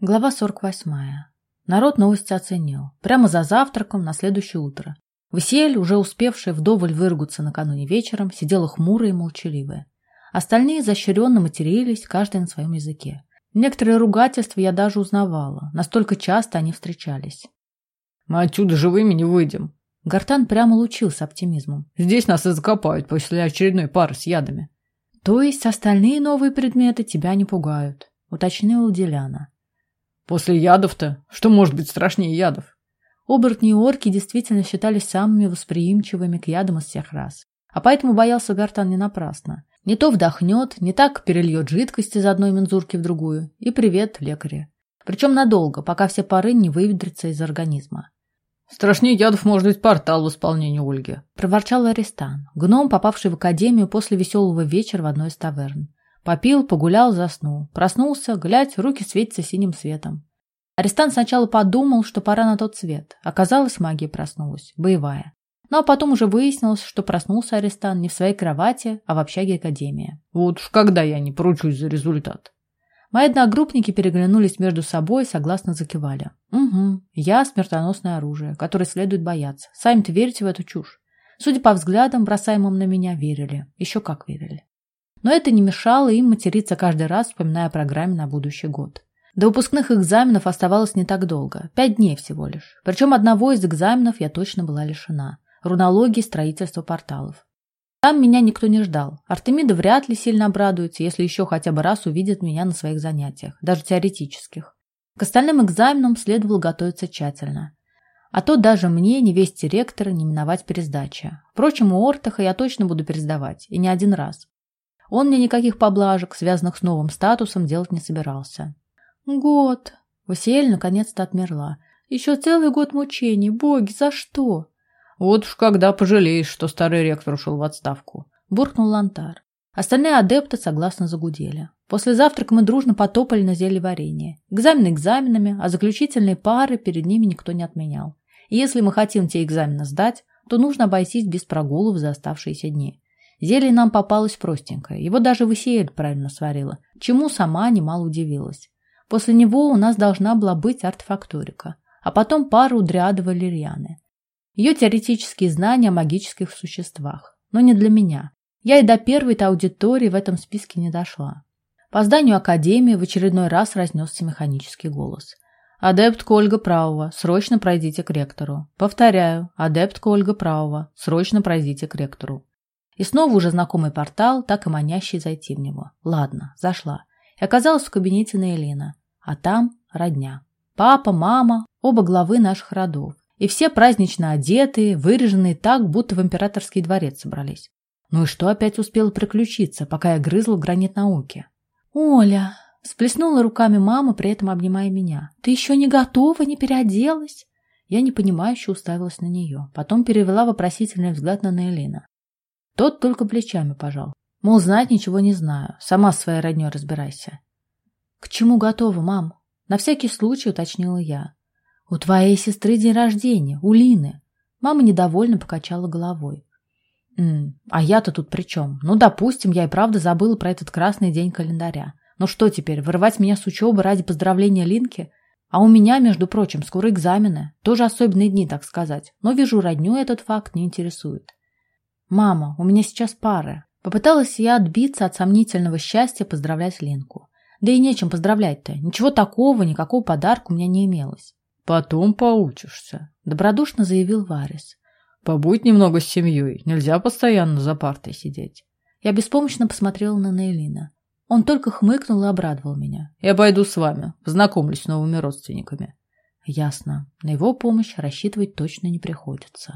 Глава 48. Народ новости оценил. Прямо за завтраком на следующее утро. Василь, уже успевшая вдоволь выругаться накануне вечером, сидела хмурая и молчаливая. Остальные изощренно матерились, каждый на своем языке. Некоторые ругательства я даже узнавала. Настолько часто они встречались. «Мы отсюда живыми не выйдем». Гартан прямо лучился оптимизмом. «Здесь нас и закопают после очередной пары с ядами». «То есть остальные новые предметы тебя не пугают?» — уточнила Деляна. После ядов-то? Что может быть страшнее ядов? Оборотни и орки действительно считались самыми восприимчивыми к ядам из всех рас. А поэтому боялся Гартан не напрасно. Не то вдохнет, не так перельет жидкость из одной мензурки в другую. И привет, лекари. Причем надолго, пока все пары не выветрятся из организма. «Страшнее ядов может быть портал в исполнении Ольги», – проворчал Аристан, гном, попавший в академию после веселого вечера в одной из таверн. Попил, погулял, заснул. Проснулся, глядь, руки светятся синим светом. Арестант сначала подумал, что пора на тот свет. Оказалось, магия проснулась, боевая. Ну а потом уже выяснилось, что проснулся арестант не в своей кровати, а в общаге Академии. Вот уж когда я не поручусь за результат. Мои одногруппники переглянулись между собой и согласно закивали. Угу, я смертоносное оружие, которое следует бояться. Сами-то верите в эту чушь? Судя по взглядам, бросаемым на меня, верили. Еще как верили. Но это не мешало им материться каждый раз, вспоминая о программе на будущий год. До выпускных экзаменов оставалось не так долго, пять дней всего лишь. Причем одного из экзаменов я точно была лишена – рунологии строительства порталов. Там меня никто не ждал. Артемида вряд ли сильно обрадуется, если еще хотя бы раз увидит меня на своих занятиях, даже теоретических. К остальным экзаменам следовало готовиться тщательно. А то даже мне, невесте ректора, не миновать пересдачи. Впрочем, у Ортаха я точно буду пересдавать, и не один раз. Он мне никаких поблажек, связанных с новым статусом, делать не собирался. «Год!» Васиэль наконец-то отмерла. «Еще целый год мучений. Боги, за что?» «Вот уж когда пожалеешь, что старый ректор ушел в отставку», — буркнул Лантар. Остальные адепты согласно загудели. После завтрака мы дружно потопали на зелье варенье. Экзамены экзаменами, а заключительные пары перед ними никто не отменял. И если мы хотим те экзамены сдать, то нужно обойтись без прогулов за оставшиеся дни. Зелье нам попалось простенькое, его даже Высеэль правильно сварила, чему сама немало удивилась. После него у нас должна была быть артефакторика, а потом пара у Дриады Валерьяны. Ее теоретические знания о магических существах, но не для меня. Я и до первой-то аудитории в этом списке не дошла. По зданию Академии в очередной раз разнесся механический голос. «Адепт Ольга Правова, срочно пройдите к ректору». «Повторяю, адепт Ольга Правова, срочно пройдите к ректору». И снова уже знакомый портал, так и манящий зайти в него. Ладно, зашла. И оказалась в кабинете Наилина. А там родня. Папа, мама, оба главы наших родов. И все празднично одетые, выреженные так, будто в императорский дворец собрались. Ну и что опять успело приключиться, пока я грызла гранит науки? «Оля!» – всплеснула руками мама, при этом обнимая меня. «Ты еще не готова, не переоделась?» Я непонимающе уставилась на нее. Потом перевела вопросительный взгляд на Нейлина. Тот только плечами пожал. Мол, знать ничего не знаю. Сама с своей родней разбирайся. К чему готова, мам? На всякий случай уточнила я. У твоей сестры день рождения, у Лины. Мама недовольно покачала головой. М а я-то тут при чем? Ну, допустим, я и правда забыла про этот красный день календаря. Ну что теперь, вырывать меня с учебы ради поздравления Линки? А у меня, между прочим, скоро экзамены. Тоже особенные дни, так сказать. Но вижу, родню этот факт не интересует. «Мама, у меня сейчас пары». Попыталась я отбиться от сомнительного счастья поздравлять Ленку. Да и нечем поздравлять-то. Ничего такого, никакого подарка у меня не имелось. «Потом поучишься», — добродушно заявил Варис. «Побудь немного с семьей. Нельзя постоянно за партой сидеть». Я беспомощно посмотрела на Нейлина. Он только хмыкнул и обрадовал меня. «Я пойду с вами. Познакомлюсь с новыми родственниками». Ясно. На его помощь рассчитывать точно не приходится.